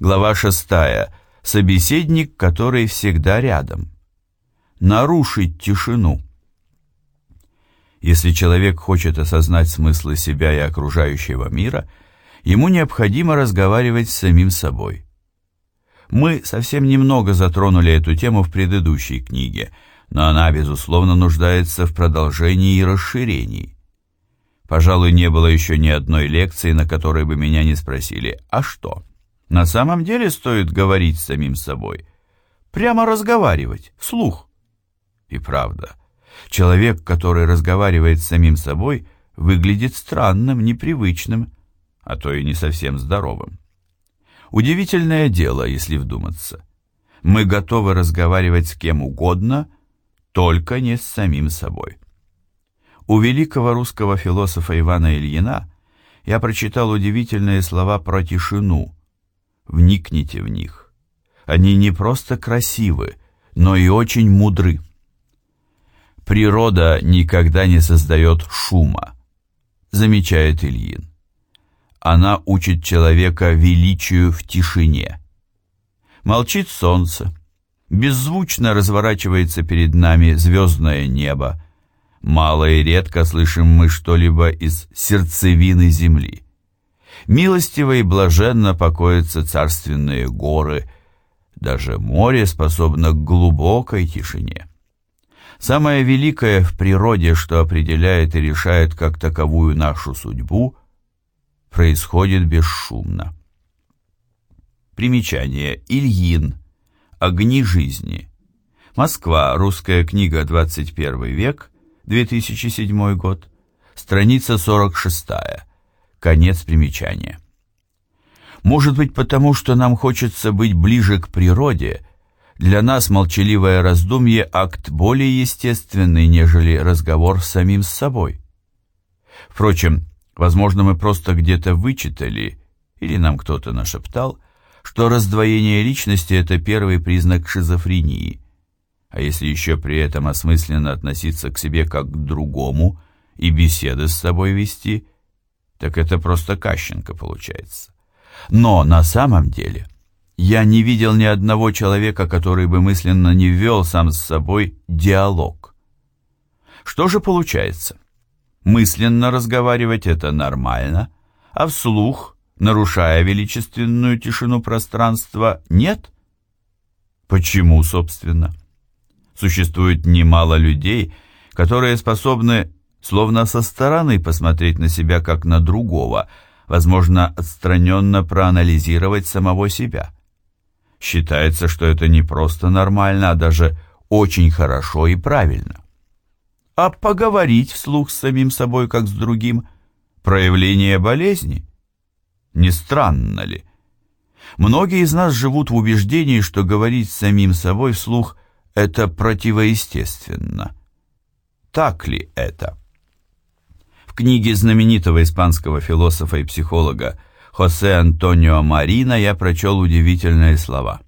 Глава 6. Собеседник, который всегда рядом. Нарушить тишину. Если человек хочет осознать смыслы себя и окружающего мира, ему необходимо разговаривать с самим собой. Мы совсем немного затронули эту тему в предыдущей книге, но она, безусловно, нуждается в продолжении и расширении. Пожалуй, не было еще ни одной лекции, на которой бы меня не спросили «А что?». На самом деле стоит говорить с самим собой. Прямо разговаривать, вслух. И правда, человек, который разговаривает с самим собой, выглядит странным, непривычным, а то и не совсем здоровым. Удивительное дело, если вдуматься. Мы готовы разговаривать с кем угодно, только не с самим собой. У великого русского философа Ивана Ильина я прочитал удивительные слова про тишину. Вникните в них. Они не просто красивы, но и очень мудры. Природа никогда не создает шума, замечает Ильин. Она учит человека величию в тишине. Молчит солнце, беззвучно разворачивается перед нами звездное небо, Мало и редко слышим мы что-либо из сердцевины земли. Милостиво и блаженно покоятся царственные горы, даже море способно к глубокой тишине. Самое великое в природе, что определяет и решает как таковую нашу судьбу, происходит бесшумно. Примечание. Ильин. Огни жизни. Москва. Русская книга. 21 век. 2007 год, страница 46, конец примечания. Может быть, потому что нам хочется быть ближе к природе, для нас молчаливое раздумье – акт более естественный, нежели разговор с самим с собой. Впрочем, возможно, мы просто где-то вычитали, или нам кто-то нашептал, что раздвоение личности – это первый признак шизофрении – а если еще при этом осмысленно относиться к себе как к другому и беседы с собой вести, так это просто Кащенко получается. Но на самом деле я не видел ни одного человека, который бы мысленно не вел сам с собой диалог. Что же получается? Мысленно разговаривать это нормально, а вслух, нарушая величественную тишину пространства, нет? Почему, собственно? Существует немало людей, которые способны словно со стороны посмотреть на себя как на другого, возможно, отстраненно проанализировать самого себя. Считается, что это не просто нормально, а даже очень хорошо и правильно. А поговорить вслух с самим собой, как с другим, проявление болезни? Не странно ли? Многие из нас живут в убеждении, что говорить с самим собой вслух это противоестественно. Так ли это? Книге знаменитого испанского философа и психолога Хосе Антонио Марина я прочел удивительные слова.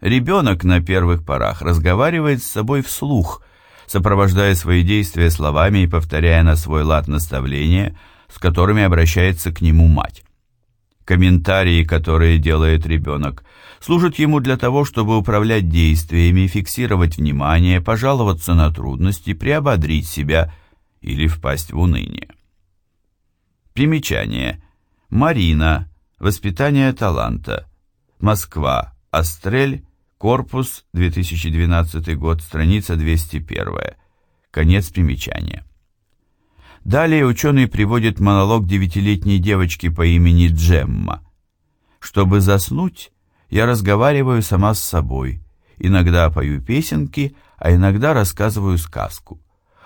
Ребенок на первых порах разговаривает с собой вслух, сопровождая свои действия словами и повторяя на свой лад наставления, с которыми обращается к нему мать. Комментарии, которые делает ребенок, служат ему для того, чтобы управлять действиями, фиксировать внимание, пожаловаться на трудности, приободрить себя или впасть в уныние. Примечание. Марина. Воспитание таланта. Москва. Астрель. Корпус. 2012 год. Страница 201. Конец примечания. Далее ученый приводит монолог девятилетней девочки по имени Джемма. Чтобы заснуть, я разговариваю сама с собой. Иногда пою песенки, а иногда рассказываю сказку.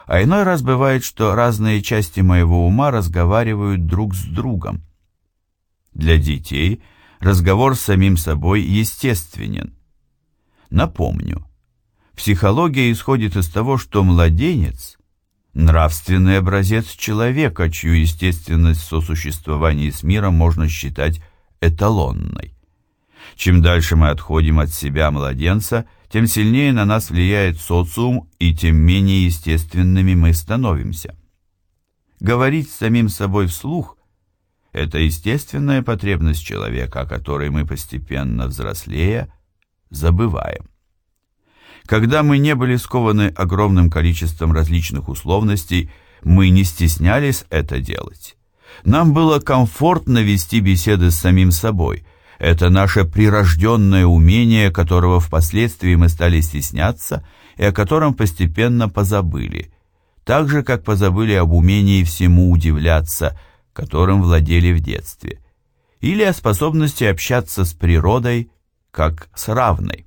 А иной раз бывает, что разные части моего ума разговаривают друг с другом. Для детей разговор с самим собой естественен. Напомню, психология исходит из того, что младенец нравственный образец человека, чью естественность сосуществования с миром можно считать эталонной. Чем дальше мы отходим от себя, младенца, тем сильнее на нас влияет социум и тем менее естественными мы становимся. Говорить с самим собой вслух – Это естественная потребность человека, о которой мы постепенно взрослея забываем. Когда мы не были скованы огромным количеством различных условностей, мы не стеснялись это делать. Нам было комфортно вести беседы с самим собой. Это наше прирожденное умение, которого впоследствии мы стали стесняться и о котором постепенно позабыли. Так же, как позабыли об умении всему удивляться, которым владели в детстве. Или о способности общаться с природой, как с равной.